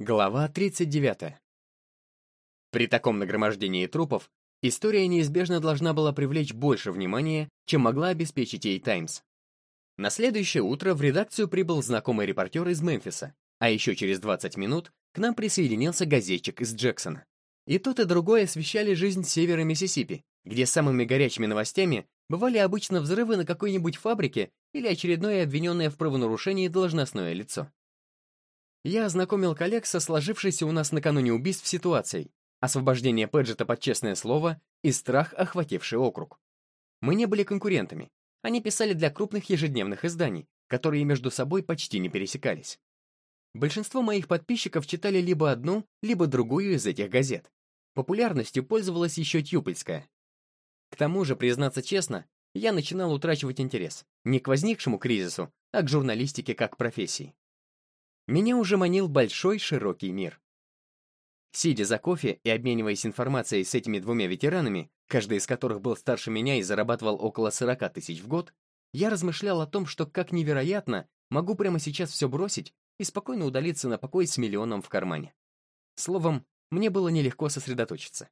Глава 39. При таком нагромождении трупов история неизбежно должна была привлечь больше внимания, чем могла обеспечить ей «Таймс». На следующее утро в редакцию прибыл знакомый репортер из Мемфиса, а еще через 20 минут к нам присоединился газетчик из Джексона. И тот, и другой освещали жизнь севера Миссисипи, где самыми горячими новостями бывали обычно взрывы на какой-нибудь фабрике или очередное обвиненное в правонарушении должностное лицо. Я ознакомил коллег со сложившейся у нас накануне убийств ситуацией, освобождение Пэджета под честное слово и страх, охвативший округ. Мы не были конкурентами. Они писали для крупных ежедневных изданий, которые между собой почти не пересекались. Большинство моих подписчиков читали либо одну, либо другую из этих газет. Популярностью пользовалась еще Тьюпольская. К тому же, признаться честно, я начинал утрачивать интерес не к возникшему кризису, а к журналистике как профессии. Меня уже манил большой широкий мир. Сидя за кофе и обмениваясь информацией с этими двумя ветеранами, каждый из которых был старше меня и зарабатывал около 40 тысяч в год, я размышлял о том, что, как невероятно, могу прямо сейчас все бросить и спокойно удалиться на покой с миллионом в кармане. Словом, мне было нелегко сосредоточиться.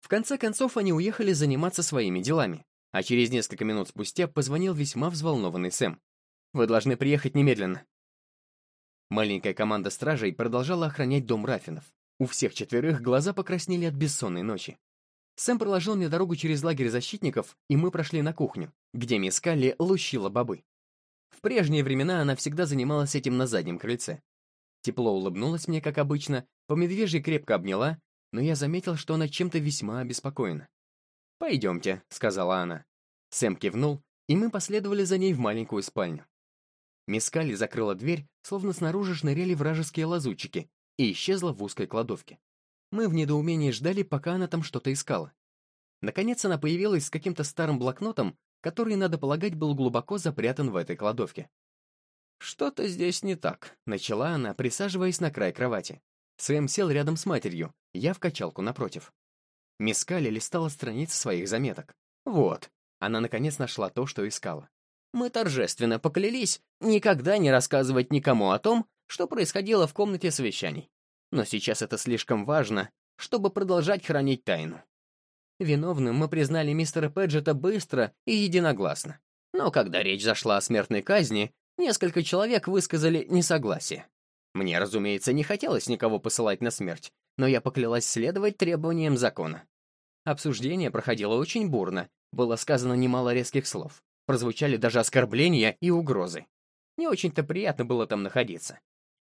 В конце концов, они уехали заниматься своими делами, а через несколько минут спустя позвонил весьма взволнованный Сэм. «Вы должны приехать немедленно. Маленькая команда стражей продолжала охранять дом Рафинов. У всех четверых глаза покраснели от бессонной ночи. Сэм проложил мне дорогу через лагерь защитников, и мы прошли на кухню, где мисс Калли лущила бобы. В прежние времена она всегда занималась этим на заднем крыльце. Тепло улыбнулась мне, как обычно, по медвежьей крепко обняла, но я заметил, что она чем-то весьма обеспокоена. «Пойдемте», — сказала она. Сэм кивнул, и мы последовали за ней в маленькую спальню. Мискали закрыла дверь, словно снаружи шныряли вражеские лазутчики, и исчезла в узкой кладовке. Мы в недоумении ждали, пока она там что-то искала. Наконец она появилась с каким-то старым блокнотом, который, надо полагать, был глубоко запрятан в этой кладовке. «Что-то здесь не так», — начала она, присаживаясь на край кровати. Сэм сел рядом с матерью, я в качалку напротив. Мисс Калли листала страницы своих заметок. Вот, она наконец нашла то, что искала мы торжественно поклялись никогда не рассказывать никому о том, что происходило в комнате совещаний. Но сейчас это слишком важно, чтобы продолжать хранить тайну. Виновным мы признали мистера Пэджета быстро и единогласно. Но когда речь зашла о смертной казни, несколько человек высказали несогласие. Мне, разумеется, не хотелось никого посылать на смерть, но я поклялась следовать требованиям закона. Обсуждение проходило очень бурно, было сказано немало резких слов. Прозвучали даже оскорбления и угрозы. Не очень-то приятно было там находиться.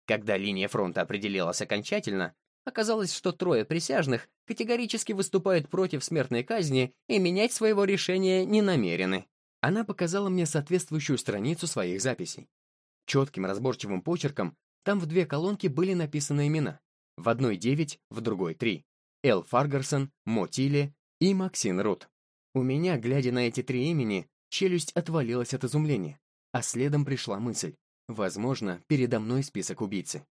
Когда линия фронта определилась окончательно, оказалось, что трое присяжных категорически выступают против смертной казни и менять своего решения не намерены. Она показала мне соответствующую страницу своих записей. Четким разборчивым почерком там в две колонки были написаны имена. В одной девять, в другой три. Эл Фаргарсон, Мо Тилли и Максин Рут. У меня, глядя на эти три имени, Челюсть отвалилась от изумления, а следом пришла мысль. Возможно, передо мной список убийцы.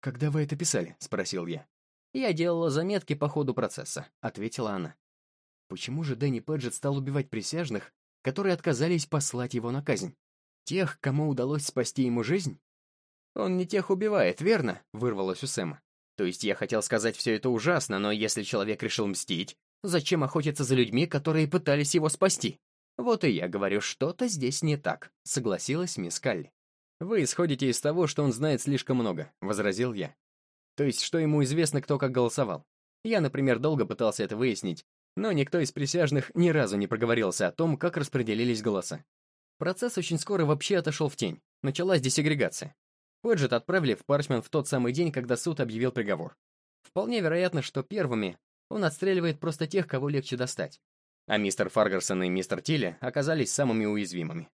«Когда вы это писали?» — спросил я. «Я делала заметки по ходу процесса», — ответила она. Почему же Дэнни Пэджет стал убивать присяжных, которые отказались послать его на казнь? Тех, кому удалось спасти ему жизнь? «Он не тех убивает, верно?» — вырвалось у Сэма. То есть я хотел сказать все это ужасно, но если человек решил мстить, зачем охотиться за людьми, которые пытались его спасти? «Вот и я говорю, что-то здесь не так», — согласилась мисс Калли. «Вы исходите из того, что он знает слишком много», — возразил я. «То есть, что ему известно, кто как голосовал. Я, например, долго пытался это выяснить, но никто из присяжных ни разу не проговорился о том, как распределились голоса. Процесс очень скоро вообще отошел в тень. Началась десегрегация. Пэджет отправили в Парчман в тот самый день, когда суд объявил приговор. Вполне вероятно, что первыми он отстреливает просто тех, кого легче достать а мистер Фаргарсон и мистер Тилли оказались самыми уязвимыми.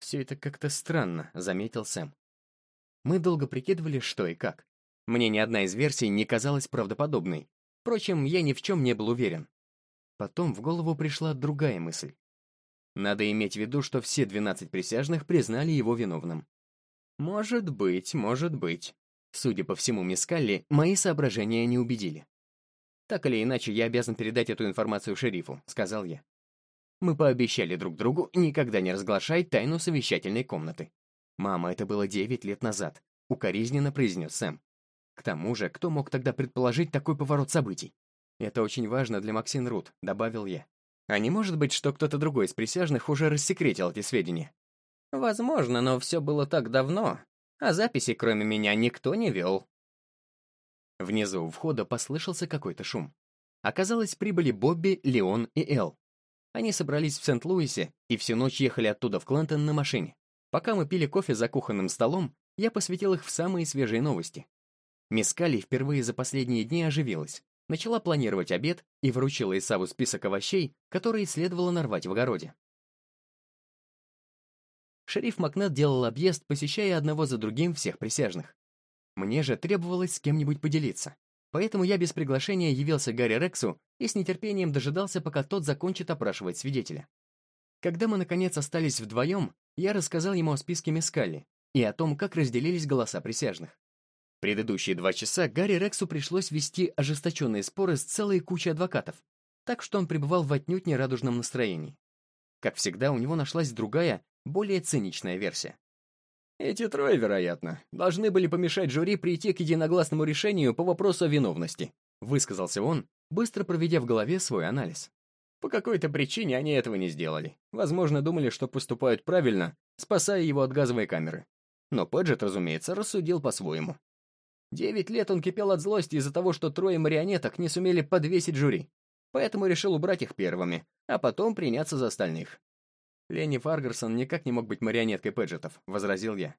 «Все это как-то странно», — заметил Сэм. Мы долго прикидывали, что и как. Мне ни одна из версий не казалась правдоподобной. Впрочем, я ни в чем не был уверен. Потом в голову пришла другая мысль. Надо иметь в виду, что все 12 присяжных признали его виновным. Может быть, может быть. Судя по всему, мисс Калли, мои соображения не убедили. «Так или иначе, я обязан передать эту информацию шерифу», — сказал я. Мы пообещали друг другу никогда не разглашать тайну совещательной комнаты. «Мама, это было девять лет назад», — укоризненно произнес Сэм. К тому же, кто мог тогда предположить такой поворот событий? «Это очень важно для Максин Рут», — добавил я. «А не может быть, что кто-то другой из присяжных уже рассекретил эти сведения?» «Возможно, но все было так давно, а записи, кроме меня, никто не вел». Внизу у входа послышался какой-то шум. Оказалось, прибыли Бобби, Леон и Эл. Они собрались в Сент-Луисе и всю ночь ехали оттуда в Клентон на машине. Пока мы пили кофе за кухонным столом, я посвятил их в самые свежие новости. Мисс Калли впервые за последние дни оживилась, начала планировать обед и вручила Исаву список овощей, которые следовало нарвать в огороде. Шериф Макнет делал объезд, посещая одного за другим всех присяжных. Мне же требовалось с кем-нибудь поделиться. Поэтому я без приглашения явился Гарри Рексу и с нетерпением дожидался, пока тот закончит опрашивать свидетеля. Когда мы, наконец, остались вдвоем, я рассказал ему о списке Мескалли и о том, как разделились голоса присяжных. Предыдущие два часа Гарри Рексу пришлось вести ожесточенные споры с целой кучей адвокатов, так что он пребывал в отнюдь нерадужном настроении. Как всегда, у него нашлась другая, более циничная версия. Эти трое, вероятно, должны были помешать жюри прийти к единогласному решению по вопросу о виновности, высказался он, быстро проведя в голове свой анализ. По какой-то причине они этого не сделали. Возможно, думали, что поступают правильно, спасая его от газовой камеры. Но Пэджет, разумеется, рассудил по-своему. Девять лет он кипел от злости из-за того, что трое марионеток не сумели подвесить жюри. Поэтому решил убрать их первыми, а потом приняться за остальных. «Ленни Фаргарсон никак не мог быть марионеткой Пэджетов», — возразил я.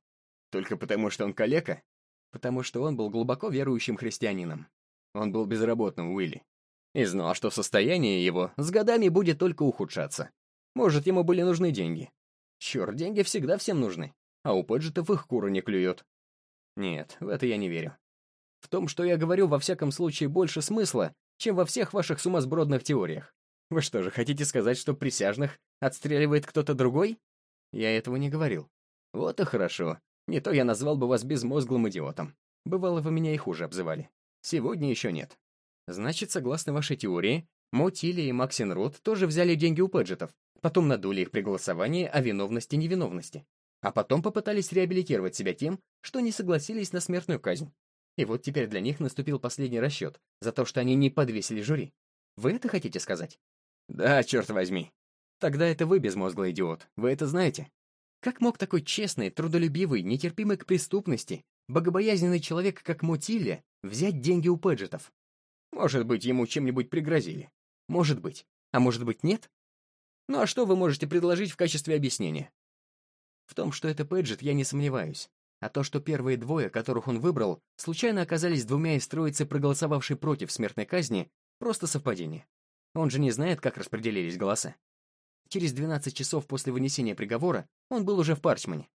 «Только потому, что он калека?» «Потому что он был глубоко верующим христианином. Он был безработным, Уилли. И знал, что состояние его с годами будет только ухудшаться. Может, ему были нужны деньги. Черт, деньги всегда всем нужны, а у Пэджетов их кура не клюет. Нет, в это я не верю. В том, что я говорю, во всяком случае, больше смысла, чем во всех ваших сумасбродных теориях. Вы что же, хотите сказать, что присяжных отстреливает кто-то другой? Я этого не говорил. Вот и хорошо. Не то я назвал бы вас безмозглым идиотом. Бывало, вы меня и хуже обзывали. Сегодня еще нет. Значит, согласно вашей теории, Мотили и Максин Рот тоже взяли деньги у Пэджетов, потом надули их при голосовании о виновности-невиновности, а потом попытались реабилитировать себя тем, что не согласились на смертную казнь. И вот теперь для них наступил последний расчет за то, что они не подвесили жюри. Вы это хотите сказать? Да, черт возьми. Тогда это вы безмозглый идиот, вы это знаете. Как мог такой честный, трудолюбивый, нетерпимый к преступности, богобоязненный человек, как Мотилля, взять деньги у Пэджетов? Может быть, ему чем-нибудь пригрозили. Может быть. А может быть, нет? Ну а что вы можете предложить в качестве объяснения? В том, что это Пэджет, я не сомневаюсь. А то, что первые двое, которых он выбрал, случайно оказались двумя из троицы, проголосовавшей против смертной казни, просто совпадение. Он же не знает, как распределились голоса. Через 12 часов после вынесения приговора он был уже в Парчмане.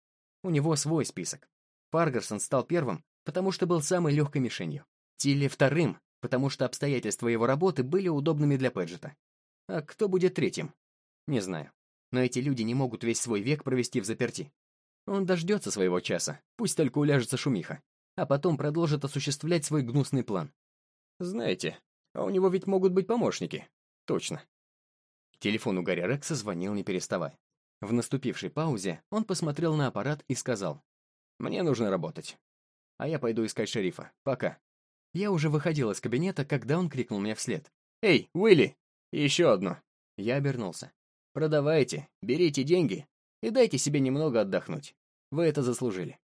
У него свой список. Фаргарсон стал первым, потому что был самой легкой мишенью. Тилли вторым, потому что обстоятельства его работы были удобными для Пэджета. А кто будет третьим? Не знаю. Но эти люди не могут весь свой век провести в заперти. Он дождется своего часа, пусть только уляжется шумиха, а потом продолжит осуществлять свой гнусный план. Знаете, а у него ведь могут быть помощники. Точно. Телефон у Гарри Рекса звонил не переставая. В наступившей паузе он посмотрел на аппарат и сказал, «Мне нужно работать. А я пойду искать шерифа. Пока». Я уже выходил из кабинета, когда он крикнул мне вслед. «Эй, Уилли! Еще одно!» Я обернулся. «Продавайте, берите деньги и дайте себе немного отдохнуть. Вы это заслужили».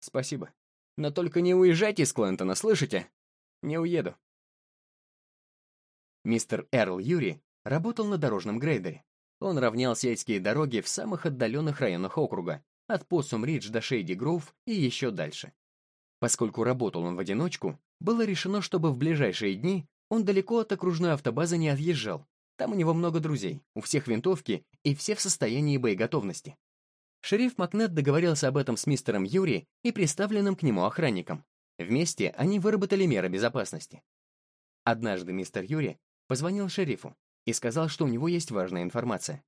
«Спасибо. Но только не уезжайте из Клентона, слышите?» «Не уеду. Мистер Эрл Юри работал на дорожном грейдере. Он равнял сельские дороги в самых отдаленных районах округа, от Поссум-Ридж до Шейди-Гроув и еще дальше. Поскольку работал он в одиночку, было решено, чтобы в ближайшие дни он далеко от окружной автобазы не отъезжал. Там у него много друзей, у всех винтовки и все в состоянии боеготовности. Шериф Макнет договорился об этом с мистером Юри и приставленным к нему охранником. Вместе они выработали меры безопасности. Однажды мистер Юри Позвонил шерифу и сказал, что у него есть важная информация.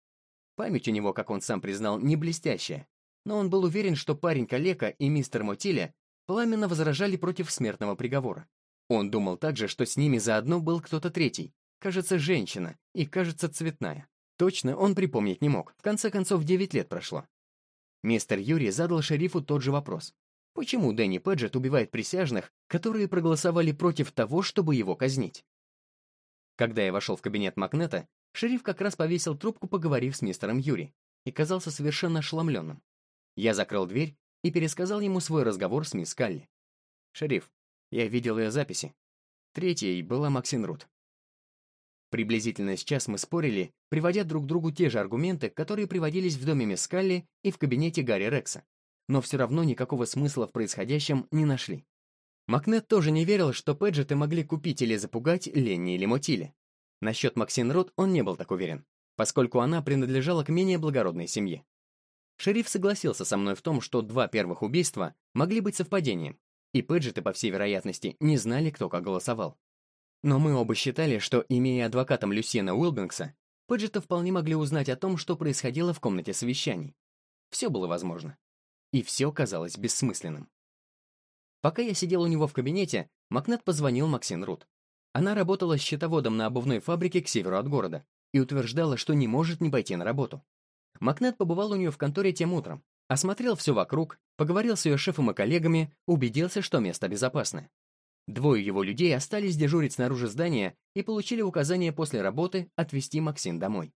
Память у него, как он сам признал, не блестящая, но он был уверен, что парень Калека и мистер Мотиля пламенно возражали против смертного приговора. Он думал также, что с ними заодно был кто-то третий, кажется, женщина, и, кажется, цветная. Точно он припомнить не мог, в конце концов, 9 лет прошло. Мистер Юрий задал шерифу тот же вопрос. Почему Дэнни Пэджет убивает присяжных, которые проголосовали против того, чтобы его казнить? Когда я вошел в кабинет Макнета, шериф как раз повесил трубку, поговорив с мистером Юри, и казался совершенно ошеломленным. Я закрыл дверь и пересказал ему свой разговор с мисс Калли. «Шериф, я видел ее записи. Третьей была Максин Рут. Приблизительно сейчас мы спорили, приводя друг другу те же аргументы, которые приводились в доме мисс Калли и в кабинете Гарри Рекса, но все равно никакого смысла в происходящем не нашли. Макнет тоже не верил, что Пэджеты могли купить или запугать Ленни или Мотили. Насчет Максин Рот он не был так уверен, поскольку она принадлежала к менее благородной семье. Шериф согласился со мной в том, что два первых убийства могли быть совпадением, и Пэджеты, по всей вероятности, не знали, кто как голосовал. Но мы оба считали, что, имея адвокатом Люсьена Уилбингса, Пэджеты вполне могли узнать о том, что происходило в комнате совещаний. Все было возможно. И все казалось бессмысленным. Пока я сидел у него в кабинете, Макнет позвонил Максин Рут. Она работала счетоводом на обувной фабрике к северу от города и утверждала, что не может не пойти на работу. Макнет побывал у нее в конторе тем утром, осмотрел все вокруг, поговорил с ее шефом и коллегами, убедился, что место безопасное. Двое его людей остались дежурить снаружи здания и получили указание после работы отвезти Максин домой.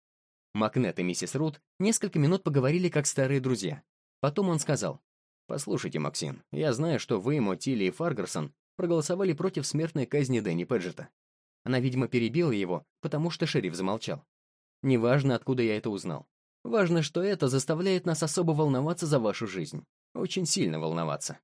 Макнет и миссис Рут несколько минут поговорили как старые друзья. Потом он сказал, «Послушайте, Максим, я знаю, что вы, Мотили и Фаргарсон проголосовали против смертной казни Дэнни Педжета». Она, видимо, перебила его, потому что шериф замолчал. «Неважно, откуда я это узнал. Важно, что это заставляет нас особо волноваться за вашу жизнь. Очень сильно волноваться».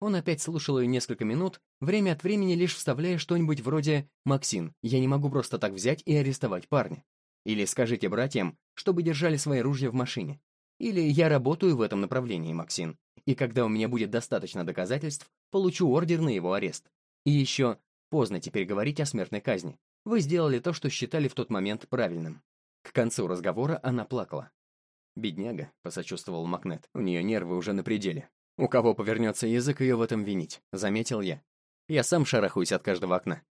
Он опять слушал ее несколько минут, время от времени лишь вставляя что-нибудь вроде «Максим, я не могу просто так взять и арестовать парня». Или «Скажите братьям, чтобы держали свои ружья в машине». Или я работаю в этом направлении, Максим, и когда у меня будет достаточно доказательств, получу ордер на его арест. И еще поздно теперь говорить о смертной казни. Вы сделали то, что считали в тот момент правильным. К концу разговора она плакала. «Бедняга», — посочувствовал Макнет, — «у нее нервы уже на пределе. У кого повернется язык ее в этом винить», — заметил я. «Я сам шарахаюсь от каждого окна».